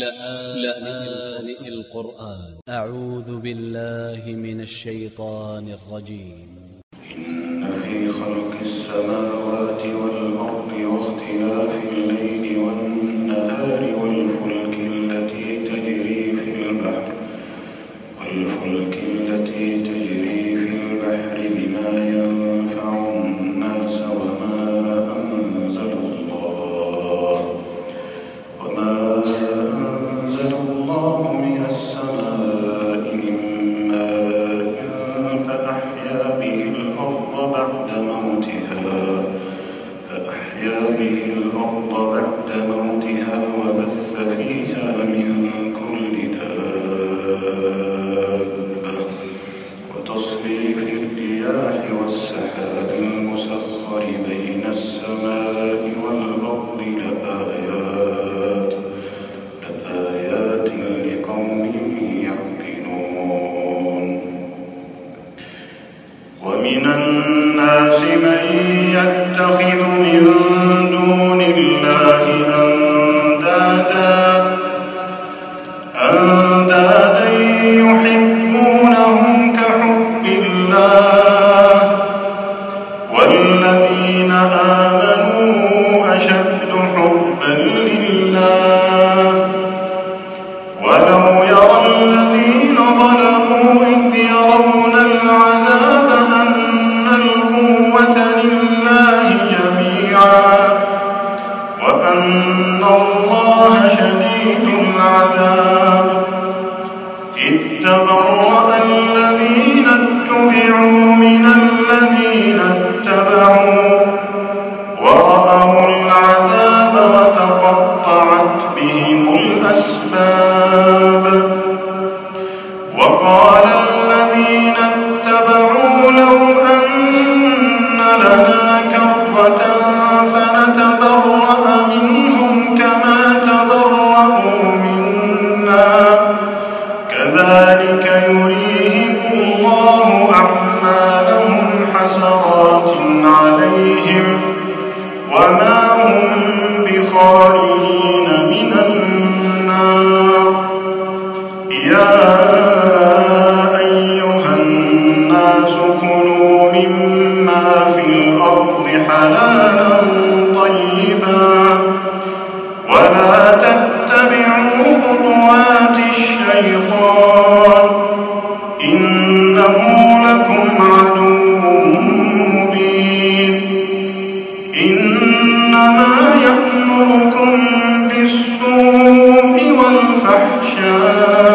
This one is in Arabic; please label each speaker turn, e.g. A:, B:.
A: لآن القرآن. أ ع و ذ ب ا ل ل ه من ا ل ش ي ط ا ن ا ل ج ي م
B: إن في خلق السماوات والأرض واختلاف الليل والنهار والفلك التي تجري في البحر. والفلك ومن الناس من يتخذ من دون الله أندادا أندادا يحبونهم كحب الله. والذين آمنوا أشد حبا لله. ولو يرى الذين ظلموا إذ يرون الله شديد العذاب. إذ وما هم بخارجين من النار. يا أيها الناس كلوا مما في الأرض حلالا طيبا ولا تتبعوا خطوات الشيطان. إنه لكم عدو إنما يأمركم بالسوء والفحشاء